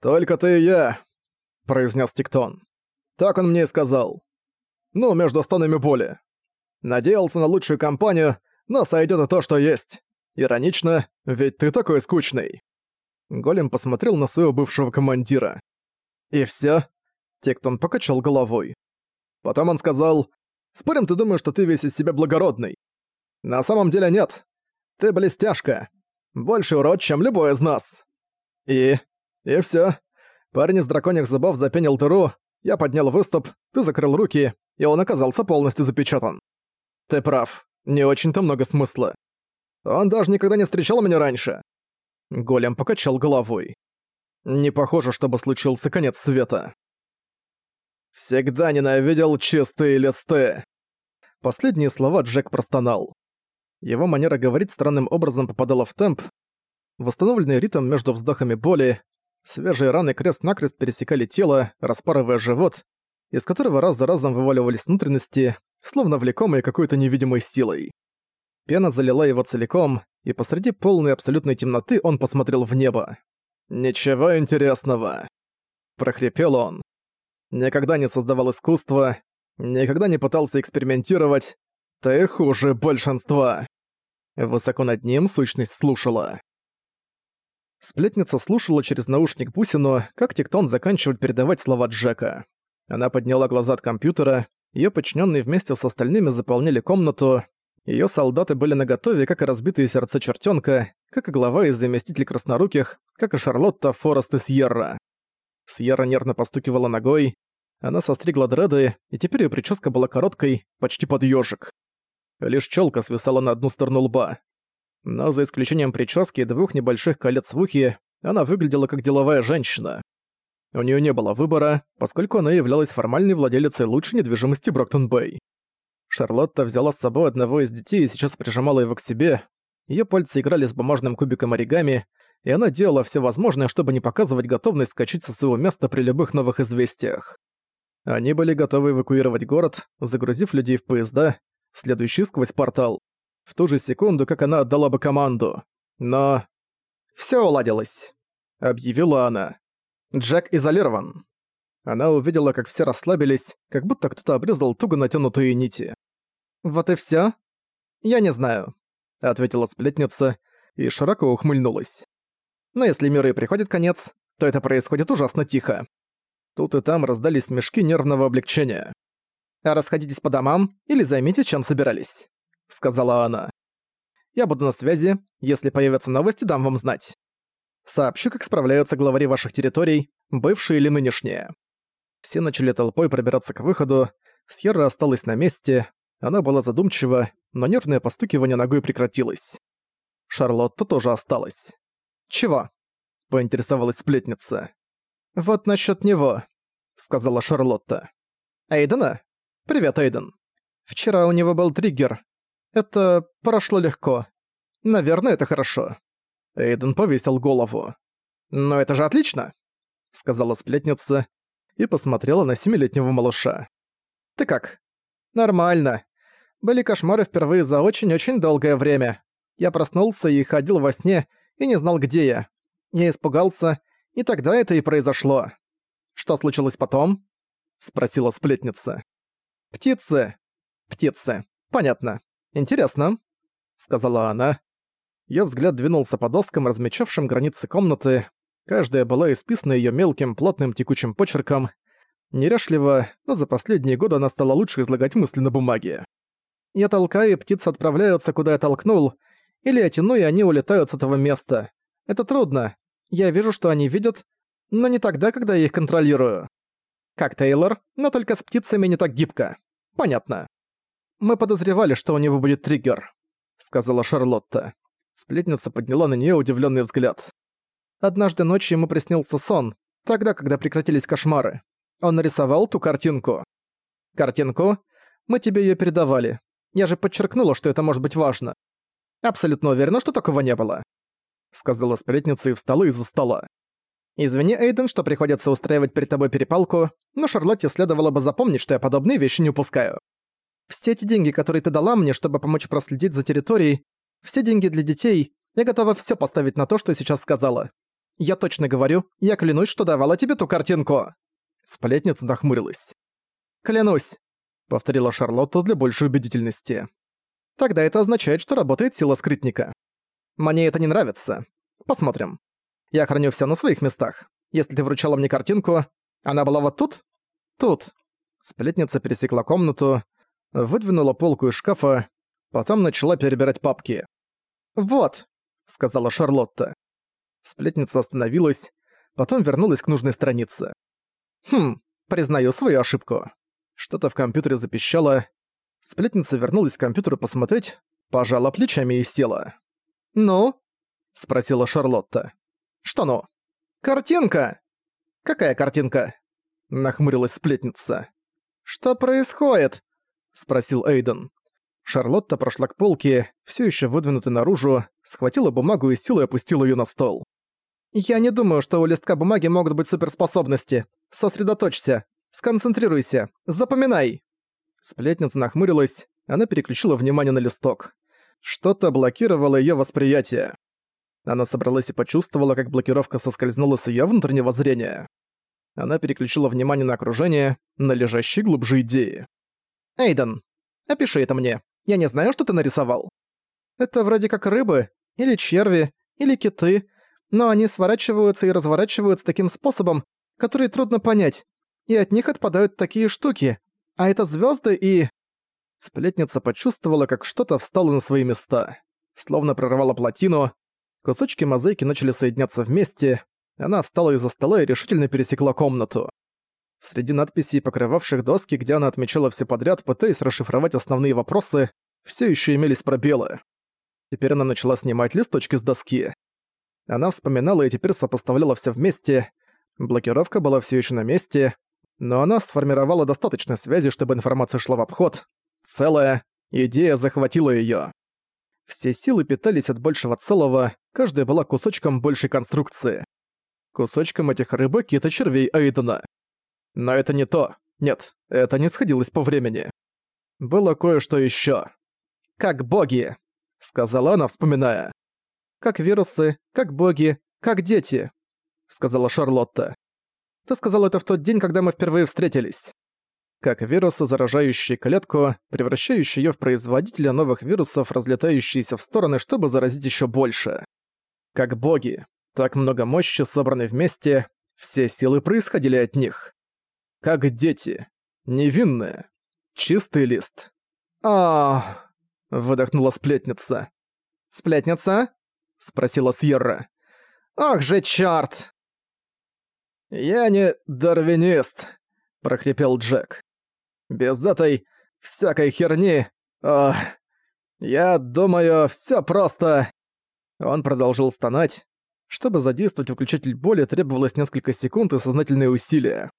«Только ты и я», — произнес Тиктон. «Так он мне и сказал. Ну, между стонами боли. Надеялся на лучшую компанию, но сойдёт и то, что есть. Иронично, ведь ты такой скучный». Голем посмотрел на своего бывшего командира. «И всё?» Тиктон покачал головой. Потом он сказал, «Спорим, ты думаешь, что ты весь из себя благородный? На самом деле нет. Ты блестяшка. Больше урод, чем любой из нас». И... и всё. Парень из драконьих зубов запенил дыру, я поднял выступ, ты закрыл руки, и он оказался полностью запечатан. Ты прав, не очень-то много смысла. Он даже никогда не встречал меня раньше. Голем покачал головой. Не похоже, чтобы случился конец света. Всегда ненавидел чистые листы. Последние слова Джек простонал. Его манера говорить странным образом попадала в темп. Восстановленный ритм между вздохами боли, свежие раны крест-накрест пересекали тело, распарывая живот, из которого раз за разом вываливались внутренности, словно влекомые какой-то невидимой силой. Пена залила его целиком, и посреди полной абсолютной темноты он посмотрел в небо. «Ничего интересного», — прохрипел он. Никогда не создавал искусство, никогда не пытался экспериментировать. Ты хуже большинства. Высоко над ним сущность слушала. Сплетница слушала через наушник бусину, как Тектон заканчивает передавать слова Джека. Она подняла глаза от компьютера, ее подчиненные вместе с остальными заполнили комнату, ее солдаты были наготове, как и разбитые сердца чертенка, как и глава и заместитель красноруких, как и Шарлотта, Форест и Сьерра. Сьерра нервно постукивала ногой. Она состригла дреды, и теперь её прическа была короткой, почти под ёжик. Лишь чёлка свисала на одну сторону лба. Но за исключением прически и двух небольших колец в ухе, она выглядела как деловая женщина. У неё не было выбора, поскольку она являлась формальной владелицей лучшей недвижимости Броктон-Бэй. Шарлотта взяла с собой одного из детей и сейчас прижимала его к себе. Её пальцы играли с бумажным кубиком оригами, и она делала все возможное, чтобы не показывать готовность скачать со своего места при любых новых известиях. Они были готовы эвакуировать город, загрузив людей в поезда, следующий сквозь портал, в ту же секунду, как она отдала бы команду. Но... все уладилось», — объявила она. «Джек изолирован». Она увидела, как все расслабились, как будто кто-то обрезал туго натянутые нити. «Вот и все? Я не знаю», — ответила сплетница и широко ухмыльнулась. Но если миру и приходит конец, то это происходит ужасно тихо. Тут и там раздались смешки нервного облегчения. «А расходитесь по домам или займитесь, чем собирались», — сказала она. «Я буду на связи, если появятся новости, дам вам знать. Сообщу, как справляются главари ваших территорий, бывшие или нынешние». Все начали толпой пробираться к выходу, Сьерра осталась на месте, она была задумчива, но нервное постукивание ногой прекратилось. Шарлотта тоже осталась. «Чего?» — поинтересовалась сплетница. «Вот насчет него», — сказала Шарлотта. «Эйдена? Привет, Эйден. Вчера у него был триггер. Это прошло легко. Наверное, это хорошо». Эйден повесил голову. «Но это же отлично», — сказала сплетница и посмотрела на семилетнего малыша. «Ты как?» «Нормально. Были кошмары впервые за очень-очень долгое время. Я проснулся и ходил во сне, и не знал, где я. Я испугался, и тогда это и произошло. Что случилось потом? Спросила сплетница. Птицы. Птицы. Понятно. Интересно. Сказала она. Её взгляд двинулся по доскам, размечавшим границы комнаты. Каждая была исписана её мелким, плотным текучим почерком. Неряшливо, но за последние годы она стала лучше излагать мысли на бумаге. Я толкаю, и птицы отправляются, куда я толкнул, или я тяну, и они улетают с этого места. Это трудно. Я вижу, что они видят, но не тогда, когда я их контролирую. Как Тейлор, но только с птицами не так гибко. Понятно. Мы подозревали, что у него будет триггер, сказала Шарлотта. Сплетница подняла на нее удивленный взгляд. Однажды ночью ему приснился сон, тогда, когда прекратились кошмары. Он нарисовал ту картинку. Картинку? Мы тебе ее передавали. Я же подчеркнула, что это может быть важно. Абсолютно уверена, что такого не было», — сказала сплетница и встала из-за стола. «Извини, Эйден, что приходится устраивать перед тобой перепалку, но Шарлотте следовало бы запомнить, что я подобные вещи не упускаю. Все эти деньги, которые ты дала мне, чтобы помочь проследить за территорией, все деньги для детей, я готова все поставить на то, что сейчас сказала. Я точно говорю, я клянусь, что давала тебе ту картинку!» Сплетница нахмурилась. «Клянусь!» — повторила Шарлотта для большей убедительности. «Тогда это означает, что работает сила скрытника. Мне это не нравится. Посмотрим. Я храню все на своих местах. Если ты вручала мне картинку, она была вот тут? Тут». Сплетница пересекла комнату, выдвинула полку из шкафа, потом начала перебирать папки. «Вот», — сказала Шарлотта. Сплетница остановилась, потом вернулась к нужной странице. «Хм, признаю свою ошибку». Что-то в компьютере запищало. Сплетница вернулась к компьютеру посмотреть, пожала плечами и села. «Ну?» — спросила Шарлотта. «Что ну?» «Картинка!» «Какая картинка?» — нахмурилась сплетница. «Что происходит?» — спросил Эйден. Шарлотта прошла к полке, все еще выдвинутой наружу, схватила бумагу и силой опустила ее на стол. «Я не думаю, что у листка бумаги могут быть суперспособности. Сосредоточься, сконцентрируйся, запоминай!» Сплетница нахмурилась, она переключила внимание на листок. Что-то блокировало ее восприятие. Она собралась и почувствовала, как блокировка соскользнула с ее внутреннего зрения. Она переключила внимание на окружение, на лежащие глубже идеи. «Эйден, опиши это мне. Я не знаю, что ты нарисовал. Это вроде как рыбы, или черви, или киты, но они сворачиваются и разворачиваются таким способом, который трудно понять, и от них отпадают такие штуки. А это звезды и... Сплетница почувствовала, как что-то встало на свои места. Словно прорвала плотину, кусочки мозаики начали соединяться вместе, она встала из-за стола и решительно пересекла комнату. Среди надписей, покрывавших доски, где она отмечала все подряд, пытаясь расшифровать основные вопросы, все еще имелись пробелы. Теперь она начала снимать листочки с доски. Она вспоминала и теперь сопоставляла все вместе. Блокировка была все еще на месте, но она сформировала достаточно связи, чтобы информация шла в обход. Целая идея захватила ее. Все силы питались от большего целого, каждая была кусочком большей конструкции. Кусочком этих рыбок и червей Айдена. Но это не то. Нет, это не сходилось по времени. Было кое-что еще. «Как боги», — сказала она, вспоминая. «Как вирусы, как боги, как дети», — сказала Шарлотта. «Ты сказал это в тот день, когда мы впервые встретились». Как вирусы, заражающие клетку, превращающие ее в производителя новых вирусов, разлетающиеся в стороны, чтобы заразить еще больше. Как боги. Так много мощи, собранной вместе, все силы происходили от них как дети. Невинные. Чистый лист. а выдохнула сплетница. «Сплетница?» — спросила Сьерра. «Ах же чёрт!» «Я не дарвинист», — прохрипел Джек. «Без этой всякой херни... Ох, я думаю, всё просто...» Он продолжил стонать. Чтобы задействовать выключатель боли, требовалось несколько секунд и сознательные усилия.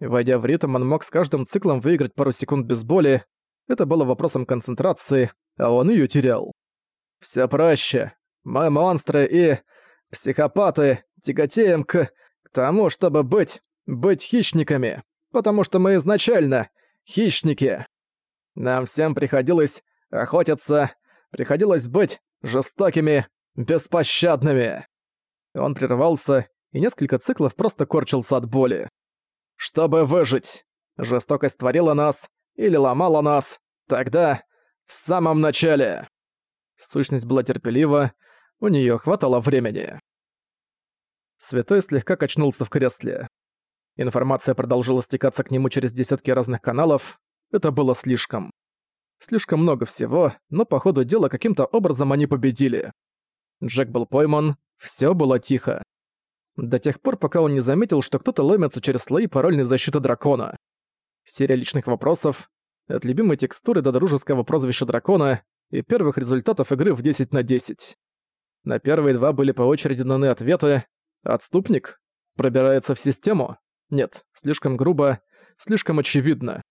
Войдя в ритм, он мог с каждым циклом выиграть пару секунд без боли. Это было вопросом концентрации, а он её терял. Всё проще. Мы монстры и... психопаты тяготеем к... к тому, чтобы быть... быть хищниками. Потому что мы изначально хищники. Нам всем приходилось охотиться, приходилось быть жестокими, беспощадными. Он прервался, и несколько циклов просто корчился от боли. Чтобы выжить. Жестокость творила нас или ломала нас. Тогда, в самом начале. Сущность была терпелива, у нее хватало времени. Святой слегка качнулся в кресле. Информация продолжила стекаться к нему через десятки разных каналов. Это было слишком. Слишком много всего, но по ходу дела каким-то образом они победили. Джек был пойман, все было тихо до тех пор, пока он не заметил, что кто-то ломится через слои парольной защиты дракона. Серия личных вопросов, от любимой текстуры до дружеского прозвища дракона и первых результатов игры в 10 на 10. На первые два были по очереди даны ответы. Отступник? Пробирается в систему? Нет, слишком грубо, слишком очевидно.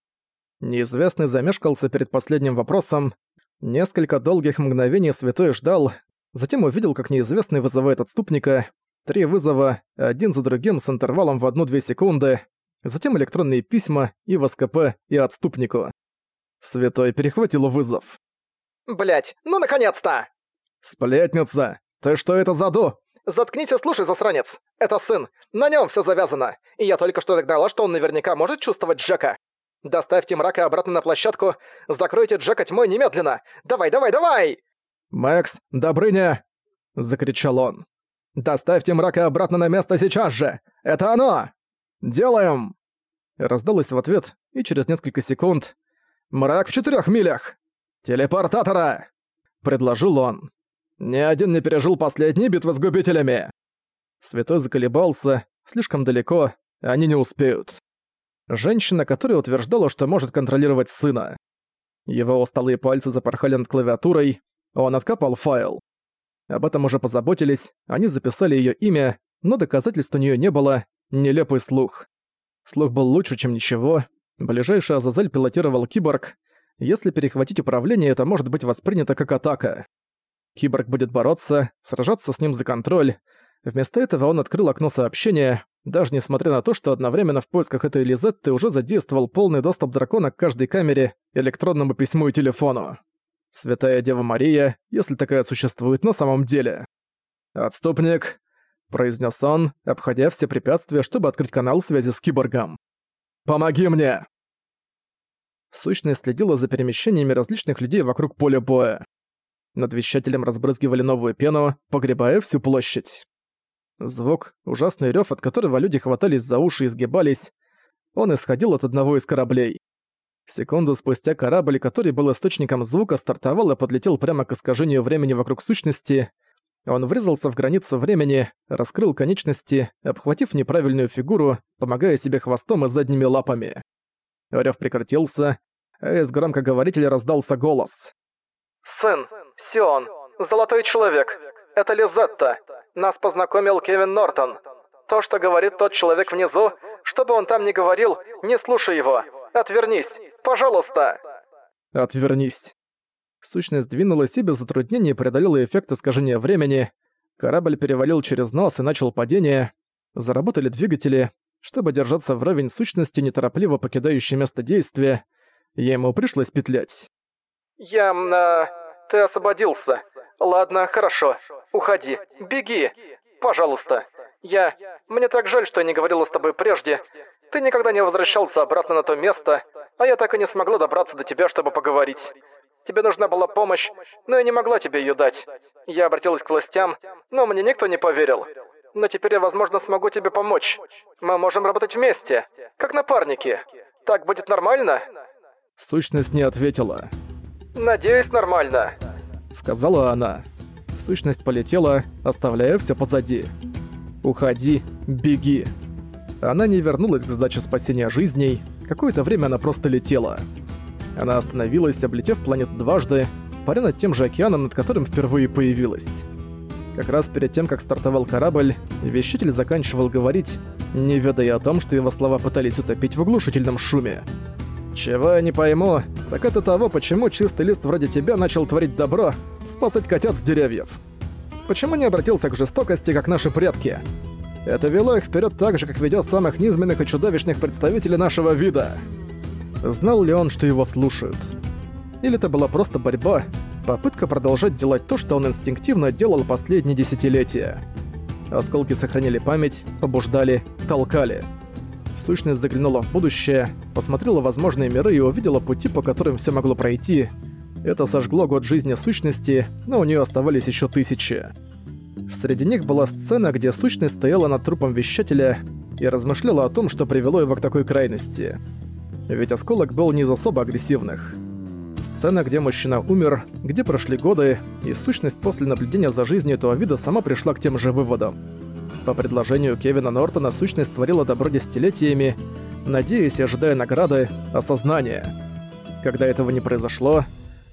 Неизвестный замешкался перед последним вопросом. Несколько долгих мгновений Святой ждал, затем увидел, как неизвестный вызывает отступника, Три вызова, один за другим с интервалом в 1-2 секунды, затем электронные письма и в СКП, и отступнику. Святой перехватил вызов. Блять, ну наконец-то! Сплетница! Ты что это за ду? Заткнись слушай, засранец! Это сын! На нем все завязано! И я только что догнала, что он наверняка может чувствовать Джека! Доставьте мрака обратно на площадку! Закройте Джека тьмой немедленно! Давай, давай, давай!» «Мэкс, Добрыня!» — закричал он. «Доставьте мрака обратно на место сейчас же! Это оно! Делаем!» Раздалось в ответ, и через несколько секунд «Мрак в четырех милях! Телепортатора!» — предложил он. «Ни один не пережил последние битвы с губителями!» Святой заколебался, слишком далеко, они не успеют. Женщина, которая утверждала, что может контролировать сына. Его усталые пальцы запорхали над клавиатурой, он откопал файл. Об этом уже позаботились, они записали её имя, но доказательств у неё не было, нелепый слух. Слух был лучше, чем ничего. Ближайший Азазель пилотировал киборг. Если перехватить управление, это может быть воспринято как атака. Киборг будет бороться, сражаться с ним за контроль. Вместо этого он открыл окно сообщения, даже несмотря на то, что одновременно в поисках этой Лизетты уже задействовал полный доступ дракона к каждой камере, электронному письму и телефону. Святая Дева Мария, если такая существует на самом деле. «Отступник», — произнес он, обходя все препятствия, чтобы открыть канал связи с киборгом. «Помоги мне!» Сущность следила за перемещениями различных людей вокруг поля боя. Над вещателем разбрызгивали новую пену, погребая всю площадь. Звук, ужасный рёв, от которого люди хватались за уши и сгибались, он исходил от одного из кораблей. Секунду спустя корабль, который был источником звука, стартовал и подлетел прямо к искажению времени вокруг сущности. Он врезался в границу времени, раскрыл конечности, обхватив неправильную фигуру, помогая себе хвостом и задними лапами. Рёв прекратился, а из громкоговорителя раздался голос. «Сын, Сион, золотой человек, это Лизетта. Нас познакомил Кевин Нортон. То, что говорит тот человек внизу, что бы он там ни говорил, не слушай его. Отвернись, пожалуйста!» «Отвернись». Сущность двинулась и без затруднений преодолела эффект искажения времени. Корабль перевалил через нос и начал падение. Заработали двигатели. Чтобы держаться вровень сущности, неторопливо покидающей место действия, ему пришлось петлять. «Я... Э, ты освободился. Ладно, хорошо. Уходи. Беги. Пожалуйста. Я... Мне так жаль, что я не говорила с тобой прежде. Ты никогда не возвращался обратно на то место, а я так и не смогла добраться до тебя, чтобы поговорить. Тебе нужна была помощь, но я не могла тебе ее дать. Я обратилась к властям, но мне никто не поверил. Но теперь я, возможно, смогу тебе помочь. Мы можем работать вместе, как напарники. Так будет нормально?» Сущность не ответила. «Надеюсь, нормально», — сказала она. Сущность полетела, оставляя все позади. «Уходи, беги». Она не вернулась к задаче спасения жизней, какое-то время она просто летела. Она остановилась, облетев планету дважды, паря над тем же океаном, над которым впервые появилась. Как раз перед тем, как стартовал корабль, вещатель заканчивал говорить, не ведая о том, что его слова пытались утопить в оглушительном шуме. «Чего я не пойму, так это того, почему чистый лист вроде тебя начал творить добро, спасать котят с деревьев. Почему не обратился к жестокости, как наши предки? Это вело их вперед так же, как ведет самых низменных и чудовищных представителей нашего вида. Знал ли он, что его слушают? Или это была просто борьба, попытка продолжать делать то, что он инстинктивно делал последние десятилетия? Осколки сохраняли память, побуждали, толкали. Сущность заглянула в будущее, посмотрела возможные миры и увидела пути, по которым все могло пройти. Это сожгло год жизни сущности, но у нее оставались еще тысячи. Среди них была сцена, где сущность стояла над трупом вещателя и размышляла о том, что привело его к такой крайности. Ведь осколок был не из особо агрессивных. Сцена, где мужчина умер, где прошли годы, и сущность после наблюдения за жизнью этого вида сама пришла к тем же выводам. По предложению Кевина Нортона сущность творила добро десятилетиями, надеясь и ожидая награды, осознания. Когда этого не произошло,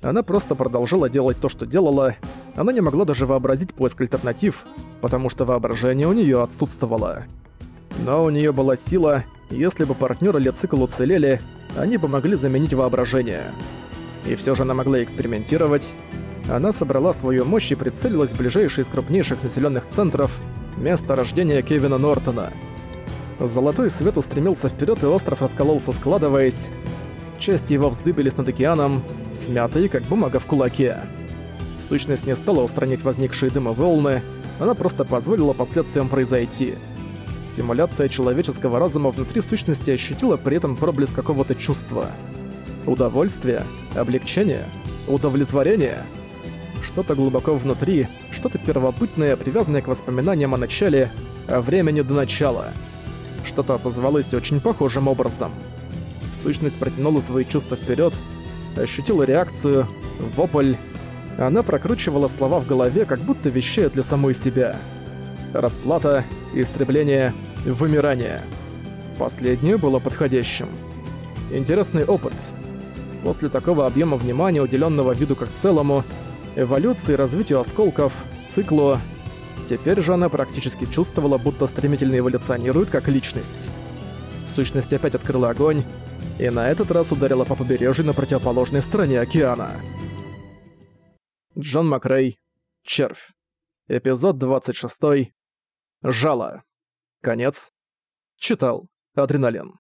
она просто продолжала делать то, что делала. Она не могла даже вообразить поиск альтернатив, потому что воображение у нее отсутствовало. Но у нее была сила, если бы партнеры Лецикл уцелели, они бы могли заменить воображение. И все же она могла экспериментировать. Она собрала свою мощь и прицелилась в ближайший из крупнейших населенных центров, место рождения Кевина Нортона. Золотой свет устремился вперед, и остров раскололся, складываясь части его вздыбились над океаном, смятые, как бумага в кулаке. Сущность не стала устранять возникшие дымы волны, она просто позволила последствиям произойти. Симуляция человеческого разума внутри сущности ощутила при этом проблеск какого-то чувства. Удовольствие, облегчение, удовлетворение. Что-то глубоко внутри, что-то первобытное, привязанное к воспоминаниям о начале, о времени до начала. Что-то отозвалось очень похожим образом. Сущность протянула свои чувства вперед, ощутила реакцию, вопль. Она прокручивала слова в голове, как будто вещает для самой себя. Расплата, истребление, вымирание. Последнее было подходящим. Интересный опыт. После такого объема внимания, уделенного виду как целому, эволюции, развитию осколков, циклу, теперь же она практически чувствовала, будто стремительно эволюционирует как личность. Сущность опять открыла огонь, и на этот раз ударила по побережью на противоположной стороне океана. Джон Макрей. Червь. Эпизод 26. Жало. Конец. Читал. Адреналин.